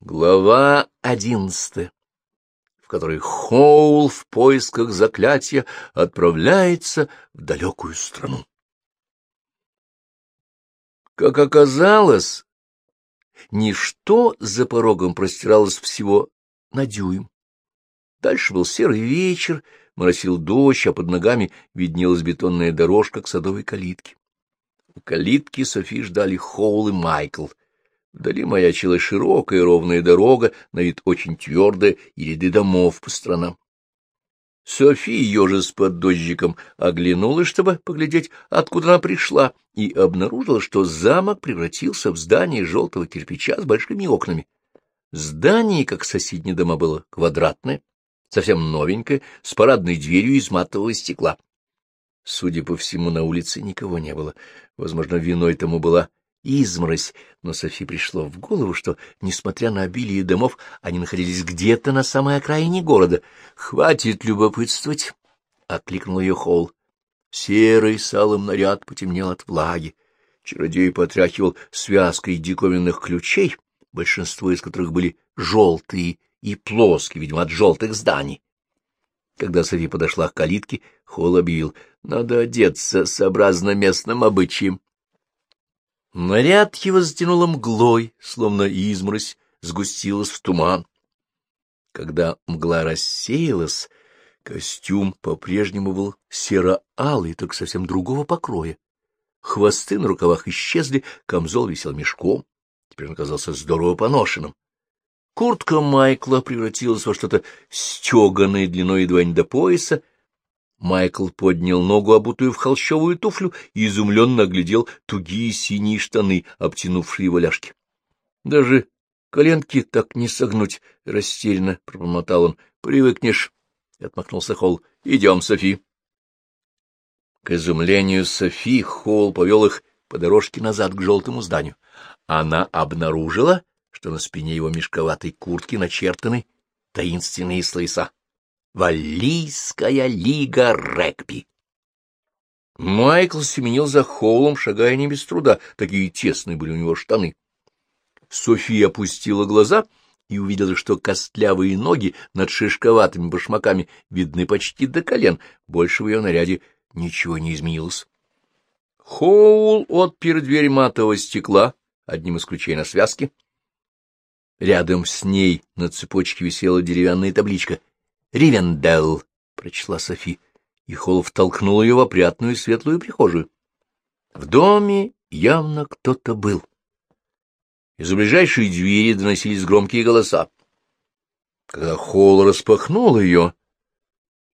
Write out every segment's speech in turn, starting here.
Глава одиннадцатая, в которой Хоул в поисках заклятия отправляется в далекую страну. Как оказалось, ничто за порогом простиралось всего на дюйм. Дальше был серый вечер, моросил дождь, а под ногами виднелась бетонная дорожка к садовой калитке. У калитки Софи ждали Хоул и Майкл — Вдали маячила широкая ровная дорога, на вид очень твердая, и ряды домов по сторонам. София, ежес под дождиком, оглянулась, чтобы поглядеть, откуда она пришла, и обнаружила, что замок превратился в здание желтого кирпича с большими окнами. Здание, как соседние дома, было квадратное, совсем новенькое, с парадной дверью из матового стекла. Судя по всему, на улице никого не было. Возможно, виной тому была изморозь, но Софи пришло в голову, что, несмотря на обилие домов, они находились где-то на самой окраине города. «Хватит любопытствовать!» — окликнул ее Холл. Серый салом наряд потемнел от влаги. Чародей потряхивал связкой диковинных ключей, большинство из которых были желтые и плоские, видимо, от желтых зданий. Когда Софи подошла к калитке, Холл объявил, — надо одеться сообразно местным обычаям. Наряд его затянуло мглой, словно изморозь сгустилась в туман. Когда мгла рассеялась, костюм по-прежнему был серо-алый, только совсем другого покроя. Хвосты на рукавах исчезли, камзол висел мешком, теперь он казался здорово поношенным. Куртка Майкла превратилась во что-то стеганое длиной едва не до пояса, Майкл поднял ногу, обутую в холщовую туфлю, и изумленно оглядел тугие синие штаны, обтянувшие его ляжки. — Даже коленки так не согнуть, — растерянно пробормотал он. — Привыкнешь, — отмахнулся Холл. — Идем, Софи. К изумлению Софи Холл повел их по дорожке назад к желтому зданию. Она обнаружила, что на спине его мешковатой куртки начертаны таинственные слоеса. Валлийская лига регби. Майкл семенил за Холлом, шагая не без труда, такие тесные были у него штаны. София опустила глаза и увидела, что костлявые ноги над шишковатыми башмаками видны почти до колен, больше в ее наряде ничего не изменилось. Хоул отпер дверь матового стекла, одним из ключей на связке. Рядом с ней на цепочке висела деревянная табличка Ривенделл, — прочла Софи, и Холлов толкнул ее в опрятную светлую прихожую. В доме явно кто-то был. Из ближайшей двери доносились громкие голоса. Когда Холл распахнул ее,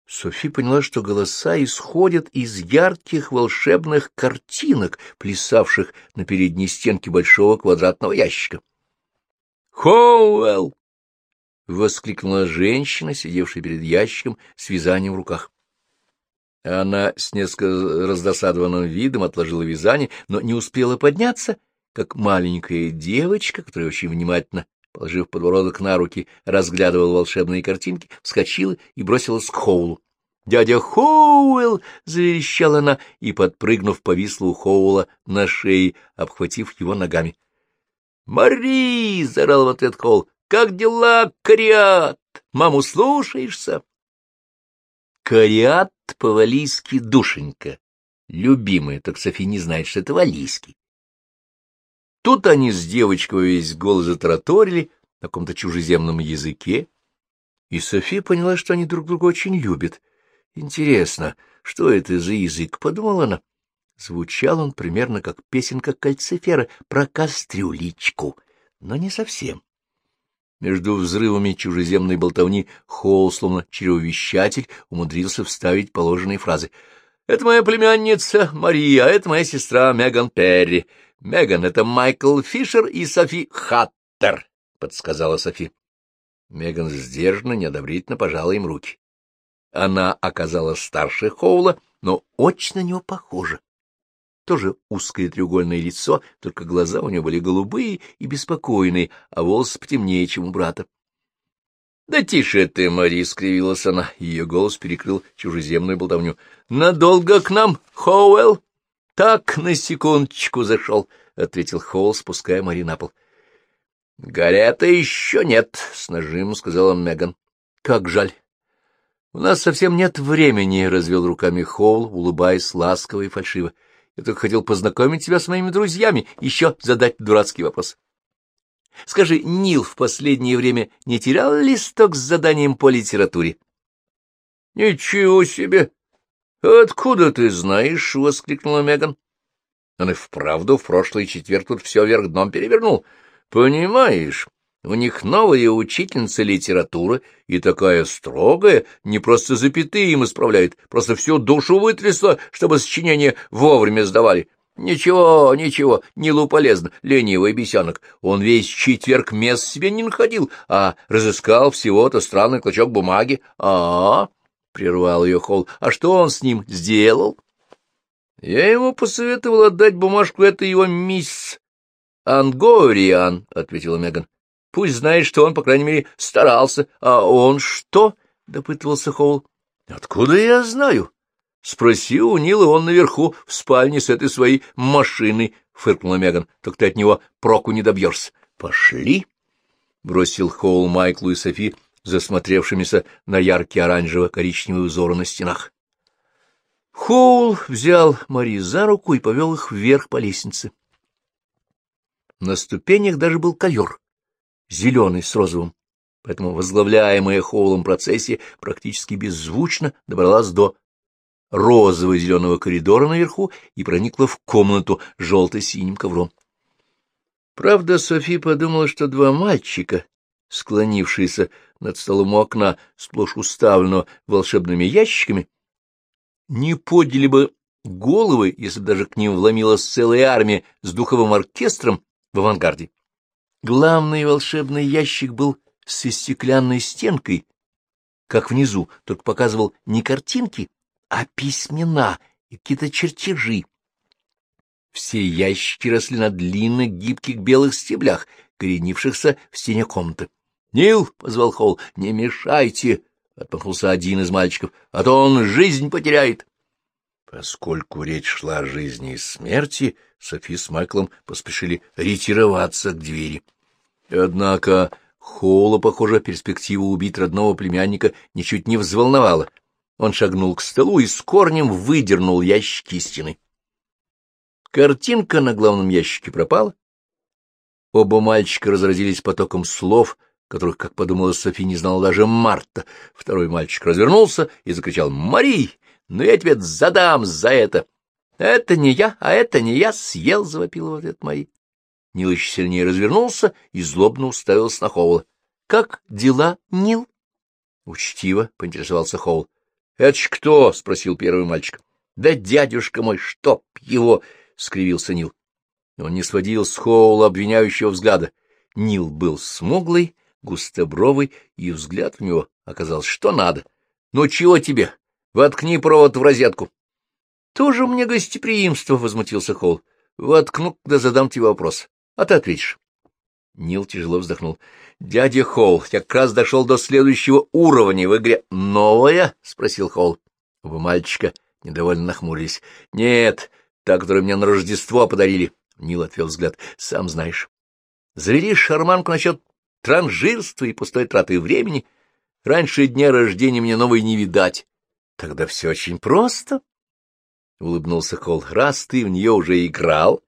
Софи поняла, что голоса исходят из ярких волшебных картинок, плясавших на передней стенке большого квадратного ящика. «Хоуэлл!» — воскликнула женщина, сидевшая перед ящиком с вязанием в руках. Она с несколько раздосадованным видом отложила вязание, но не успела подняться, как маленькая девочка, которая очень внимательно, положив подбородок на руки, разглядывала волшебные картинки, вскочила и бросилась к Хоулу. «Дядя Хоуэлл!» — заверещала она и, подпрыгнув, повисла у Хоула на шее, обхватив его ногами. «Мари!» — заорал в ответ Хоул. Как дела, Кариат? Маму слушаешься? Кариат по-валийски душенька. Любимая, так Софи не знает, что это валийский. Тут они с девочкой весь голос затараторили на каком-то чужеземном языке, и Софи поняла, что они друг друга очень любят. Интересно, что это за язык, подумала она. Звучал он примерно как песенка кальцифера про кастрюлечку, но не совсем. Между взрывами чужеземной болтовни Холл, словно чревовещатель, умудрился вставить положенные фразы. «Это моя племянница Мария, а это моя сестра Меган Перри. Меган — это Майкл Фишер и Софи Хаттер», — подсказала Софи. Меган сдержанно, неодобрительно пожала им руки. Она оказалась старше Хоула, но очень на него похожа тоже узкое треугольное лицо, только глаза у него были голубые и беспокойные, а волосы потемнее, чем у брата. — Да тише ты, Мари, — скривилась она, ее голос перекрыл чужеземную болтовню. — Надолго к нам, Хоуэлл? — Так, на секундочку зашел, — ответил Хоуэлл, спуская Мари на пол. — Горята еще нет, — с нажимом сказала Меган. — Как жаль. — У нас совсем нет времени, — развел руками Хоул, улыбаясь ласково и фальшиво. — Я только хотел познакомить тебя с моими друзьями, еще задать дурацкий вопрос. Скажи, Нил в последнее время не терял листок с заданием по литературе? — Ничего себе! Откуда ты знаешь? — воскликнула Меган. Он и вправду в прошлый четверг тут все вверх дном перевернул. Понимаешь, у них новая учительница литературы, и такая строгая, не просто запятые им исправляет, просто всю душу вытрясла, чтобы сочинения вовремя сдавали. Ничего, ничего, Нилу полезно, ленивый бесенок. Он весь четверг мест себе не находил, а разыскал всего-то странный клочок бумаги. А, -а, -а — прервал ее Холл, — а что он с ним сделал? Я ему посоветовал отдать бумажку этой его мисс Ангориан, — ответила Меган. — Пусть знает, что он, по крайней мере, старался. А он что? — допытывался Холл. — Откуда я знаю? — Спроси у Нила, он наверху, в спальне с этой своей машиной, — фыркнула Меган. — Так ты от него проку не добьешься. — Пошли, — бросил Холл Майклу и Софи, засмотревшимися на яркие оранжево-коричневые узоры на стенах. Хоул взял Мари за руку и повел их вверх по лестнице. На ступенях даже был ковер, зеленый с розовым, поэтому возглавляемая Хоулом процессия практически беззвучно добралась до розово-зеленого коридора наверху и проникла в комнату желто-синим ковром. Правда, Софи подумала, что два мальчика, склонившиеся над столом у окна, сплошь уставленного волшебными ящиками, не подняли бы головы, если бы даже к ним вломилась целая армия с духовым оркестром в авангарде. Главный волшебный ящик был с стеклянной стенкой, как внизу, только показывал не картинки, а письмена и какие-то чертежи. Все ящики росли на длинных гибких белых стеблях, коренившихся в стене комнаты. — Нил, — позвал Холл, — не мешайте, — отмахнулся один из мальчиков, — а то он жизнь потеряет. Поскольку речь шла о жизни и смерти, Софи с Майклом поспешили ретироваться к двери. Однако Холла, похоже, перспектива убить родного племянника ничуть не взволновала. Он шагнул к столу и с корнем выдернул ящики из стены. Картинка на главном ящике пропала. Оба мальчика разразились потоком слов, которых, как подумала Софи, не знала даже Марта. Второй мальчик развернулся и закричал «Мари! Ну я тебе задам за это!» «Это не я, а это не я!» — съел, — завопил в ответ. Нил еще сильнее развернулся и злобно уставился на Хоула. — Как дела, Нил? — Учтиво поинтересовался Хоул. — Это ж кто? — спросил первый мальчик. — Да дядюшка мой, чтоб его! — скривился Нил. Он не сводил с Хоула обвиняющего взгляда. Нил был смуглый, густобровый, и взгляд у него оказался что надо. — Ну, чего тебе? Воткни провод в розетку. — Тоже мне гостеприимство, — возмутился Холл. — Воткну, когда задам тебе вопрос. А ты ответишь. Нил тяжело вздохнул. — Дядя Холл, я как раз дошел до следующего уровня в игре. — Новая? — спросил Холл. Оба мальчика недовольно нахмурились. — Нет, та, которую мне на Рождество подарили. Нил отвел взгляд. — Сам знаешь. Завери шарманку насчет транжирства и пустой траты времени. Раньше дня рождения мне новой не видать. Тогда все очень просто. — улыбнулся Холл. — Раз ты в нее уже играл,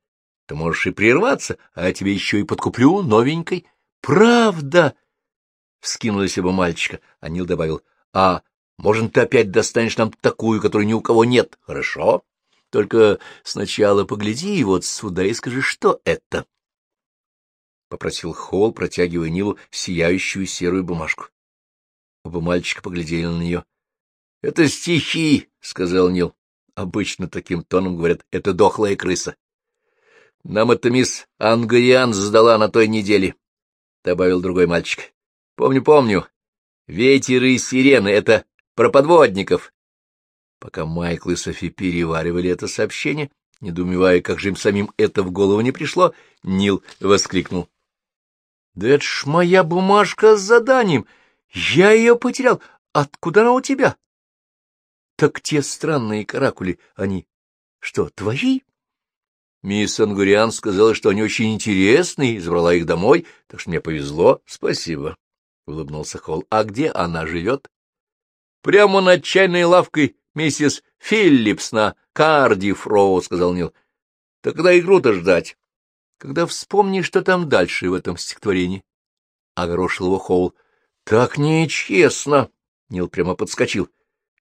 то можешь и прерваться, а я тебе еще и подкуплю новенькой. — Правда? — вскинулась оба мальчика, а Нил добавил. — А может, ты опять достанешь нам такую, которой ни у кого нет? — Хорошо. Только сначала погляди вот сюда и скажи, что это. —— попросил Холл, протягивая Нилу сияющую серую бумажку. Оба мальчика поглядели на нее. — Это стихи, — сказал Нил. Обычно таким тоном говорят, — это дохлая крыса. — Нам это мисс Ангриан сдала на той неделе, — добавил другой мальчик. — Помню, помню. Ветер и сирены — это про подводников. Пока Майкл и Софи переваривали это сообщение, недоумевая, как же им самим это в голову не пришло, Нил воскликнул. Да это ж моя бумажка с заданием. Я ее потерял. Откуда она у тебя? Так те странные каракули, они что, твои? Мисс Ангуриан сказала, что они очень интересные, и забрала их домой, так что мне повезло. Спасибо, — улыбнулся Холл. — А где она живет? — Прямо над чайной лавкой миссис Филлипс на Кардиф Роу, — сказал Нил. — Так когда игру-то ждать? — Когда вспомнишь, что там дальше в этом стихотворении. Огорошил его Холл. — Так нечестно! — Нил прямо подскочил. —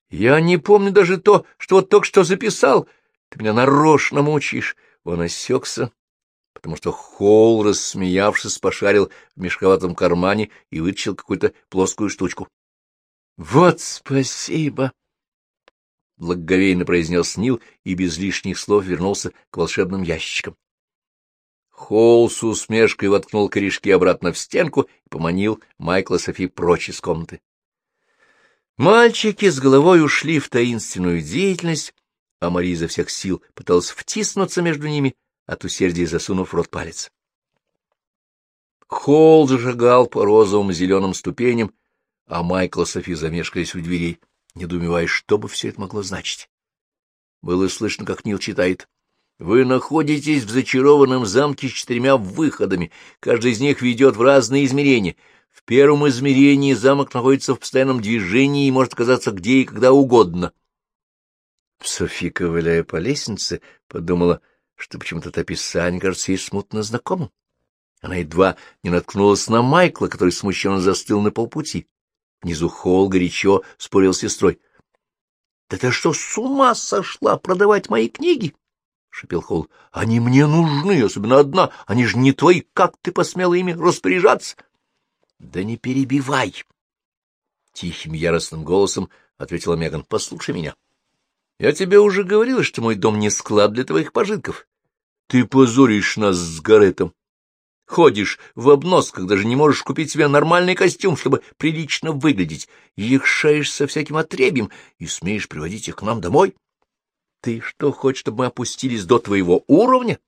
Я не помню даже то, что вот только что записал. Ты меня нарочно мучаешь. Он осекся, потому что Холл, рассмеявшись, пошарил в мешковатом кармане и вытащил какую-то плоскую штучку. — Вот спасибо! — благоговейно произнес Нил и без лишних слов вернулся к волшебным ящичкам. Холл с усмешкой воткнул корешки обратно в стенку и поманил Майкла Софи прочь из комнаты. Мальчики с головой ушли в таинственную деятельность, а Мария изо всех сил пыталась втиснуться между ними, от усердия засунув рот палец. Холл зажигал по розовым зеленым ступеням, а Майкл и Софи замешкались у дверей, недоумевая, что бы все это могло значить. Было слышно, как Нил читает. «Вы находитесь в зачарованном замке с четырьмя выходами. Каждый из них ведет в разные измерения. Первом измерении замок находится в постоянном движении и может оказаться где и когда угодно. Софи, ковыляя по лестнице, подумала, что почему-то это описание кажется ей смутно знакомым. Она едва не наткнулась на Майкла, который смущенно застыл на полпути. Внизу Холл горячо спорил с сестрой. — Да ты что, с ума сошла продавать мои книги? — шепел Холл. — Они мне нужны, особенно одна. Они же не твои. Как ты посмела ими распоряжаться? — Да не перебивай! — тихим яростным голосом ответила Меган. — Послушай меня. — я тебе уже говорил, что мой дом не склад для твоих пожитков. Ты позоришь нас с Гаретом. Ходишь в обносках, даже не можешь купить себе нормальный костюм, чтобы прилично выглядеть, якшаешь со всяким отребием и смеешь приводить их к нам домой. Ты что, хочешь, чтобы мы опустились до твоего уровня?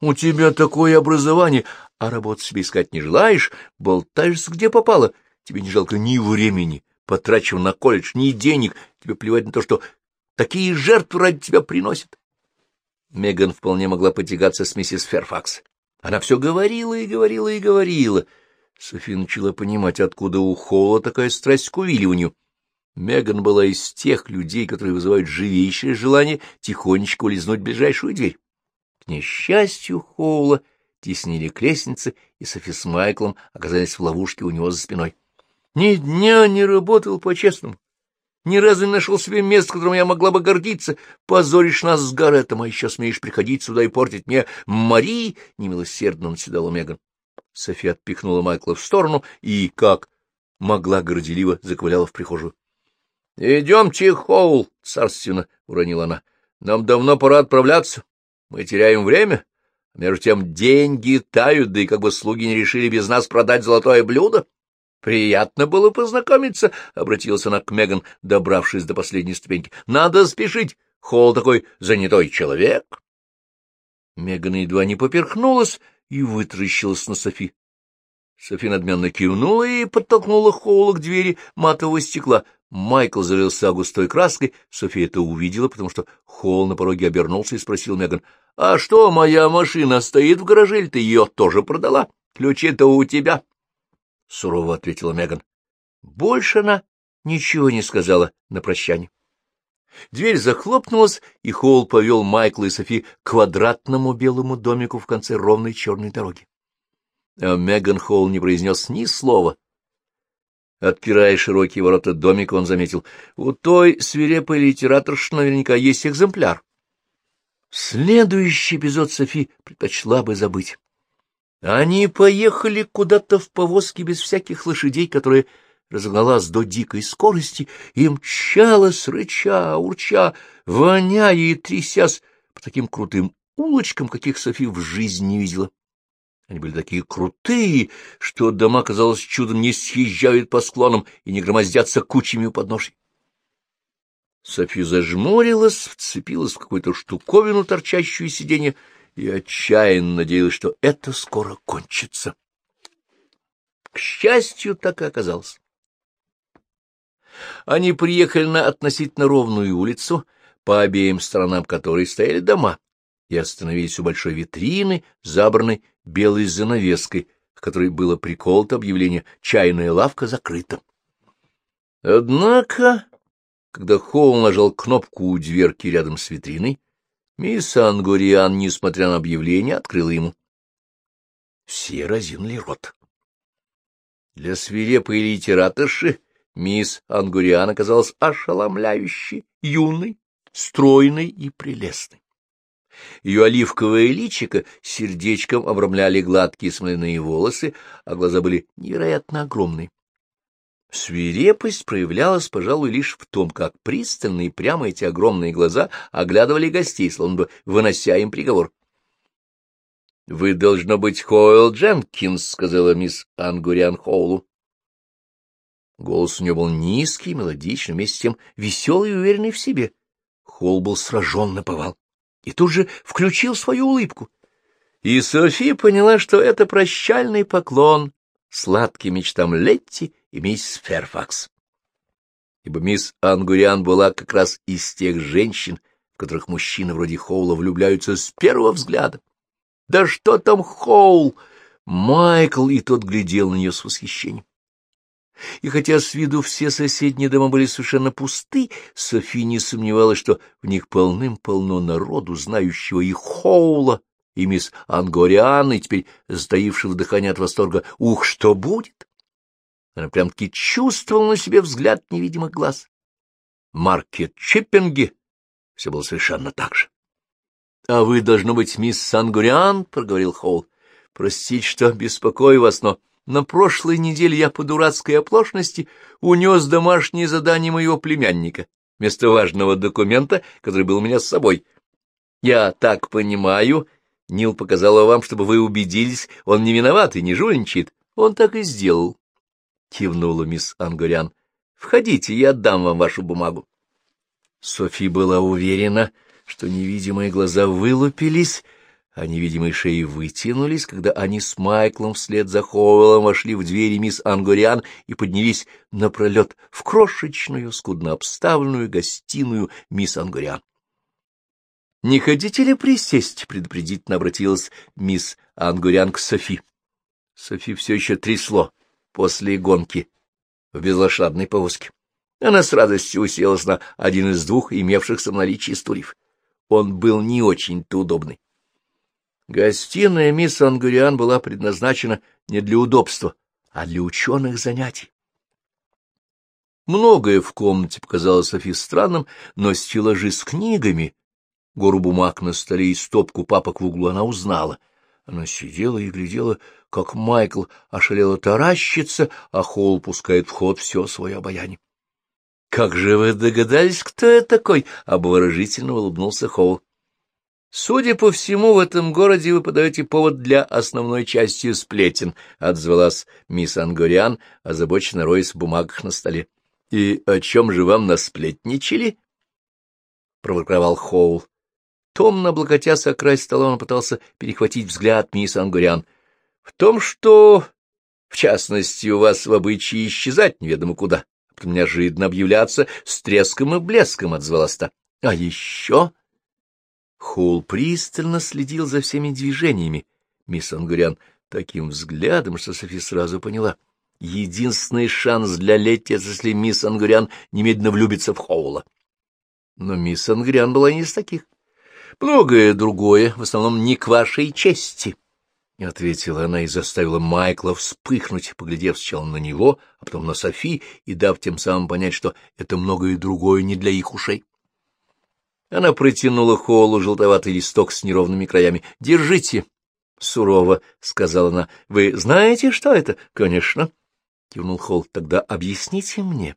У тебя такое образование, а работу себе искать не желаешь, болтаешься где попало. Тебе не жалко ни времени, потраченного на колледж, ни денег. Тебе плевать на то, что Такие жертвы ради тебя приносят. Меган вполне могла потягаться с миссис Ферфакс. Она все говорила и говорила и говорила. Софи начала понимать, откуда у Холла такая страсть к увиливанию. Меган была из тех людей, которые вызывают живейшее желание тихонечко улизнуть в ближайшую дверь. К несчастью Холла теснили к лестнице, и Софи с Майклом оказались в ловушке у него за спиной. Ни дня не работал по-честному. Ни разу не нашел себе места, которым я могла бы гордиться. Позоришь нас с Гарретом, а еще смеешь приходить сюда и портить мне Мари, — немилосердно наседала Меган. София отпихнула Майкла в сторону и, как могла, горделиво заковыляла в прихожую. — Идемте, Хоул, — царственно уронила она. — Нам давно пора отправляться. Мы теряем время. Между тем деньги тают, да и как бы слуги не решили без нас продать золотое блюдо. —— Приятно было познакомиться, — обратился она к Меган, добравшись до последней ступеньки. — Надо спешить. Холл такой занятой человек. Меган едва не поперхнулась и вытращилась на Софи. Софи надменно кивнула и подтолкнула Холла к двери матового стекла. Майкл залился густой краской. София это увидела, потому что Холл на пороге обернулся и спросил Меган, — А что, моя машина стоит в гараже, или ты ее тоже продала? Ключи-то у тебя. — сурово ответила Меган. Больше она ничего не сказала на прощание. Дверь захлопнулась, и Холл повел Майкла и Софи к квадратному белому домику в конце ровной черной дороги. А Меган Холл не произнес ни слова. Отпирая широкие ворота домика, он заметил, у той свирепой литераторши наверняка есть экземпляр. Следующий эпизод Софи предпочла бы забыть. Они поехали куда-то в повозке без всяких лошадей, которая разогналась до дикой скорости и мчалась, рыча, урча, воняя и трясясь по таким крутым улочкам, каких Софи в жизни не видела. Они были такие крутые, что дома, казалось, чудом не съезжают по склонам и не громоздятся кучами у подножий. Софи зажмурилась, вцепилась в какую-то штуковину, торчащую из сиденья, и отчаянно надеялась, что это скоро кончится. К счастью, так и оказалось. Они приехали на относительно ровную улицу, по обеим сторонам которой стояли дома, и остановились у большой витрины, забранной белой занавеской, к которой было приколото объявление «Чайная лавка закрыта». Однако, когда Хоул нажал кнопку у дверки рядом с витриной, мисс Ангуриан, несмотря на объявление, открыла ему. Все разинули рот. Для свирепой литераторши мисс Ангуриан оказалась ошеломляющей, юной, стройной и прелестной. Ее оливковое личико сердечком обрамляли гладкие смоляные волосы, а глаза были невероятно огромные. Свирепость проявлялась, пожалуй, лишь в том, как пристально и прямо эти огромные глаза оглядывали гостей, словно бы вынося им приговор. — Вы, должно быть, Хойл Дженкинс, — сказала мисс Ангуриан Хоулу. Голос у нее был низкий, мелодичный, вместе с тем веселый и уверенный в себе. Холл был сражен наповал и тут же включил свою улыбку. И София поняла, что это прощальный поклон сладким мечтам Летти и мисс Ферфакс. Ибо мисс Ангуриан была как раз из тех женщин, в которых мужчины вроде Хоула влюбляются с первого взгляда. Да что там Хоул! Майкл и тот глядел на нее с восхищением. И хотя с виду все соседние дома были совершенно пусты, Софи не сомневалась, что в них полным-полно народу, знающего и Хоула, и мисс Ангориан, и теперь затаившего дыхание от восторга «Ух, что будет!» Она прям-таки чувствовала на себе взгляд невидимых глаз. В маркет-чиппинге все было совершенно так же. — А вы, должно быть, мисс Сангуриан, — проговорил Хоул. — Простите, что беспокою вас, но на прошлой неделе я по дурацкой оплошности унес домашнее задание моего племянника вместо важного документа, который был у меня с собой. Я так понимаю, Нил показала вам, чтобы вы убедились, он не виноват и не жульничает. Он так и сделал. Кивнула мисс Ангурян. Входите, я отдам вам вашу бумагу. Софи была уверена, что невидимые глаза вылупились, а невидимые шеи вытянулись, когда они с Майклом вслед за Хоуэллом вошли в двери мисс Ангориан и поднялись напролет в крошечную, скудно обставленную гостиную мисс Ангориан. — Не хотите ли присесть? — предупредительно обратилась мисс Ангуриан к Софи. Софи все еще трясло после гонки в безлошадной повозке. Она с радостью уселась на один из двух имевшихся в наличии стульев. Он был не очень-то удобный. Гостиная мисс Ангуриан была предназначена не для удобства, а для ученых занятий. Многое в комнате показалось Софи странным, но стеллажи с книгами, гору бумаг на столе и стопку папок в углу она узнала. Она сидела и глядела, как Майкл ошалело таращится, а Холл пускает в ход все свое обаяние. — Как же вы догадались, кто я такой? — обворожительно улыбнулся Холл. Судя по всему, в этом городе вы подаете повод для основной части сплетен, — отзвалась мисс Ангориан, озабоченно роясь в бумагах на столе. — И о чем же вам насплетничали? — проворковал Хоул. Томно облокотясь о край стола, он пытался перехватить взгляд мисс Ангуриан. — В том, что, в частности, у вас в обычае исчезать неведомо куда, а потом неожиданно объявляться с треском и блеском, — отзвалась та. — А еще... Холл пристально следил за всеми движениями мисс Ангурян таким взглядом, что Софи сразу поняла. Единственный шанс для Летти, если мисс Ангурян немедленно влюбится в Хоула. Но мисс Ангурян была не из таких. Многое другое, в основном не к вашей чести, — ответила она и заставила Майкла вспыхнуть, поглядев сначала на него, а потом на Софи, и дав тем самым понять, что это многое другое не для их ушей. Она протянула Холлу желтоватый листок с неровными краями. — Держите, — сурово сказала она. — Вы знаете, что это? — Конечно, — кивнул Холл. — Тогда объясните мне,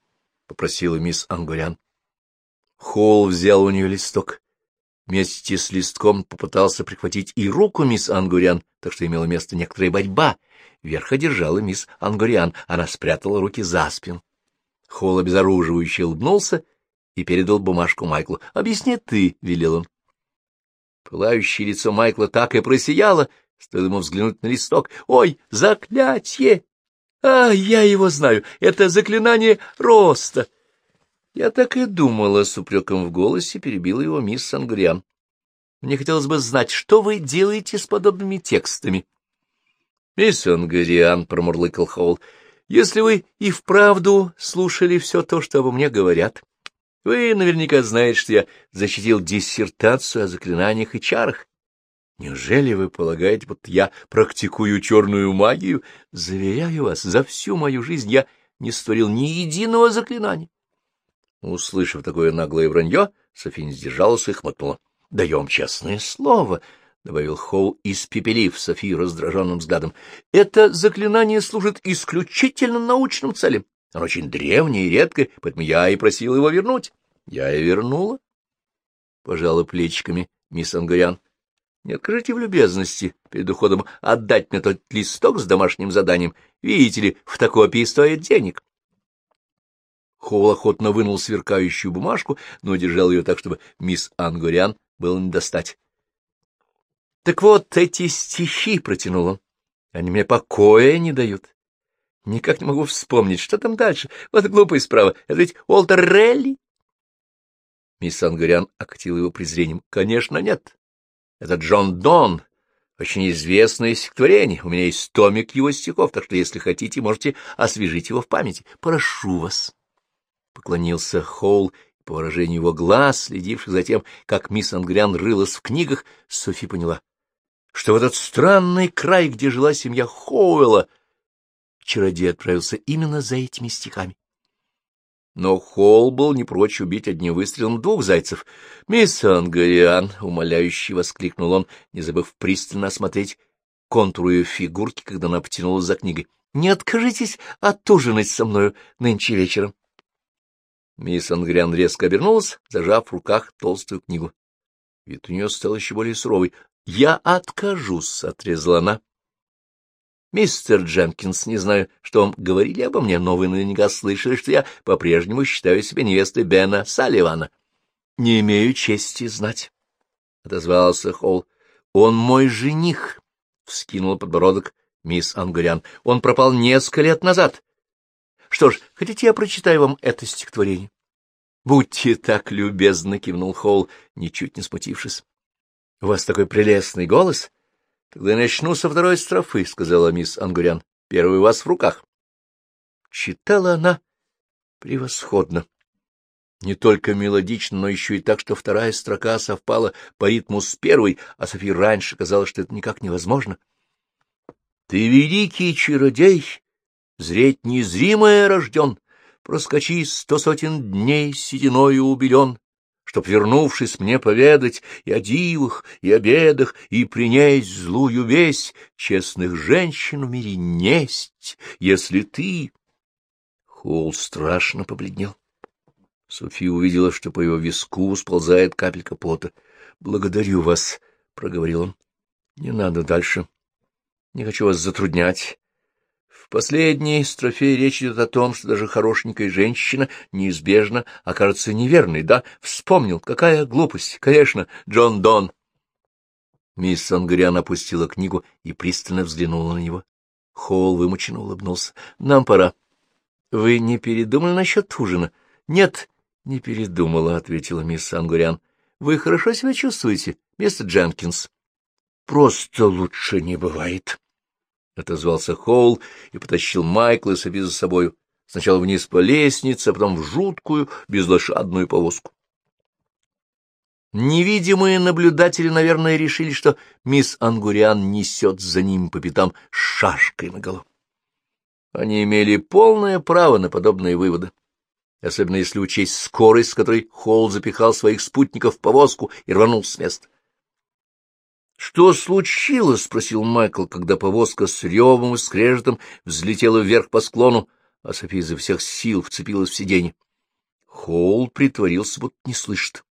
— попросила мисс Ангурян. Холл взял у нее листок. Вместе с листком попытался прихватить и руку мисс Ангурян, так что имела место некоторая борьба. Верх одержала мисс Ангурян. Она спрятала руки за спину. Холл обезоруживающе улыбнулся и передал бумажку Майклу. — Объясни ты, — велел он. Пылающее лицо Майкла так и просияло, стоило ему взглянуть на листок. — Ой, заклятие! А, я его знаю, это заклинание роста! Я так и думала, с упреком в голосе перебила его мисс Сангриан. Мне хотелось бы знать, что вы делаете с подобными текстами. — Мисс Ангариан, — промурлыкал Холл, — если вы и вправду слушали все то, что обо мне говорят, вы наверняка знаете, что я защитил диссертацию о заклинаниях и чарах. Неужели вы полагаете, будто я практикую черную магию? Заверяю вас, за всю мою жизнь я не створил ни единого заклинания. Услышав такое наглое вранье, София не сдержалась и хмотнула. — Даем честное слово, — добавил Хоул, испепелив Софию раздраженным взглядом. — Это заклинание служит исключительно научным целям. Оно очень древнее и редкое, поэтому я и просил его вернуть. Я и вернула. Пожала плечиками мисс Ангарян. Не откажите в любезности перед уходом отдать мне тот листок с домашним заданием. Видите ли, фотокопии стоят денег. Хоул охотно вынул сверкающую бумажку, но держал ее так, чтобы мисс Ангурян было не достать. — Так вот, эти стихи, — протянул он, — они мне покоя не дают. Никак не могу вспомнить, что там дальше. Вот глупая справа. Это ведь Уолтер Релли? Мисс Ангурян окатила его презрением. — Конечно, нет. Это Джон Дон, очень известное стихотворение. У меня есть томик его стихов, так что, если хотите, можете освежить его в памяти. Прошу вас. Поклонился Холл, по выражению его глаз, следивших за тем, как мисс Ангрян рылась в книгах, Софи поняла, что в этот странный край, где жила семья Хоуэлла, чародей отправился именно за этими стихами. Но Холл был не прочь убить одним выстрелом двух зайцев. — Мисс Ангариан! — умоляюще воскликнул он, не забыв пристально осмотреть контуру ее фигурки, когда она потянулась за книгой. — Не откажитесь отужинать со мною нынче вечером. Мисс Ангриан резко обернулась, зажав в руках толстую книгу. Вид у нее стал еще более суровый. — Я откажусь, — отрезала она. Мистер Дженкинс, не знаю, что вам говорили обо мне, но вы наверняка слышали, что я по-прежнему считаю себя невестой Бена Салливана. — Не имею чести знать, — отозвался Холл. — Он мой жених, — вскинул подбородок мисс Ангурян. — Он пропал несколько лет назад. Что ж, хотите, я прочитаю вам это стихотворение? — Будьте так любезны, — кивнул Холл, ничуть не смутившись. — У вас такой прелестный голос. —— Тогда начну со второй строфы, — сказала мисс Ангурян. — Первый у вас в руках. Читала она превосходно. Не только мелодично, но еще и так, что вторая строка совпала по ритму с первой, а Софи раньше казалось, что это никак невозможно. — Ты великий чародей, зреть незримое рожден, проскочи сто сотен дней сединою убелен, чтоб, вернувшись, мне поведать и о дивах, и о бедах, и принять злую весть, честных женщин в мире несть, если ты... Холл страшно побледнел. София увидела, что по его виску сползает капелька пота. — Благодарю вас, — проговорил он. — Не надо дальше. Не хочу вас затруднять. В последней строфе речь идет о том, что даже хорошенькая женщина неизбежно окажется неверной, да? Вспомнил, какая глупость. Конечно, Джон Дон. Мисс Ангриан опустила книгу и пристально взглянула на него. Холл вымученно улыбнулся. — Нам пора. — Вы не передумали насчет ужина? — Нет, не передумала, — ответила мисс Ангуриан. — Вы хорошо себя чувствуете, мистер Дженкинс? — Просто лучше не бывает. — отозвался Хоул и потащил Майкла и Софи за собою. Сначала вниз по лестнице, а потом в жуткую безлошадную повозку. Невидимые наблюдатели, наверное, решили, что мисс Ангуриан несет за ним по пятам шашкой наголо. Они имели полное право на подобные выводы, особенно если учесть скорость, с которой Холл запихал своих спутников в повозку и рванул с места. — Что случилось? — спросил Майкл, когда повозка с ревом и скрежетом взлетела вверх по склону, а София изо всех сил вцепилась в сиденье. Холл притворился, будто не слышит.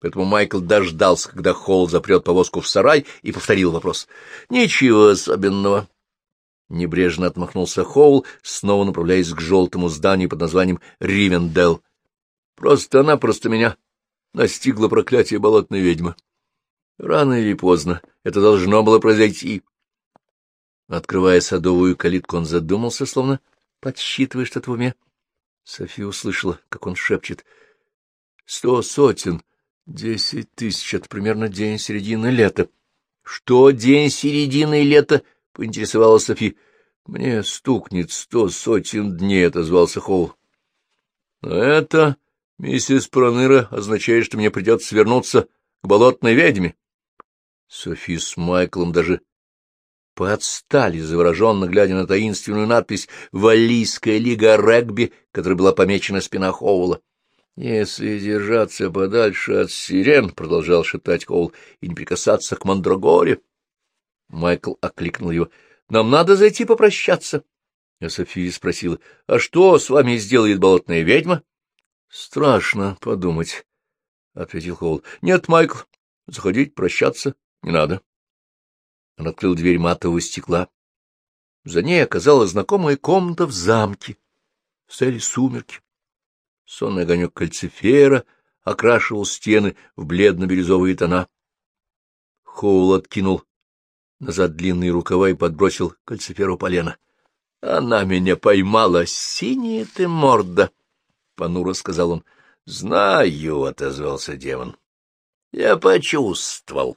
Поэтому Майкл дождался, когда Холл запрет повозку в сарай, и повторил вопрос. — Ничего особенного. Небрежно отмахнулся Хоул, снова направляясь к желтому зданию под названием Ривендел. — Просто-напросто меня настигло проклятие болотной ведьмы. Рано или поздно это должно было произойти. Открывая садовую калитку, он задумался, словно подсчитывая что-то в уме. София услышала, как он шепчет. — Сто сотен Десять тысяч — это примерно день середины лета. — Что день середины лета? — поинтересовалась Софи. — Мне стукнет сто сотен дней, — отозвался Но это, миссис Проныра, означает, что мне придется вернуться к болотной ведьме. Софи с Майклом даже поотстали, завороженно глядя на таинственную надпись «Валлийская лига регби», которая была помечена спина Хоула. «Если держаться подальше от сирен», — продолжал шептать Коул, — «и не прикасаться к Мандрагоре». Майкл окликнул его. «Нам надо зайти попрощаться». А София спросила, «А что с вами сделает болотная ведьма?» «Страшно подумать», — ответил Коул. «Нет, Майкл, заходить, прощаться не надо». Он открыл дверь матового стекла. За ней оказалась знакомая комната в замке. Стояли сумерки. Сонный огонек кальцифера окрашивал стены в бледно-бирюзовые тона. Хоул откинул назад длинные рукава и подбросил кальциферу полено. — Она меня поймала, синяя ты морда! — понуро сказал он. — Знаю, — отозвался демон. — Я почувствовал.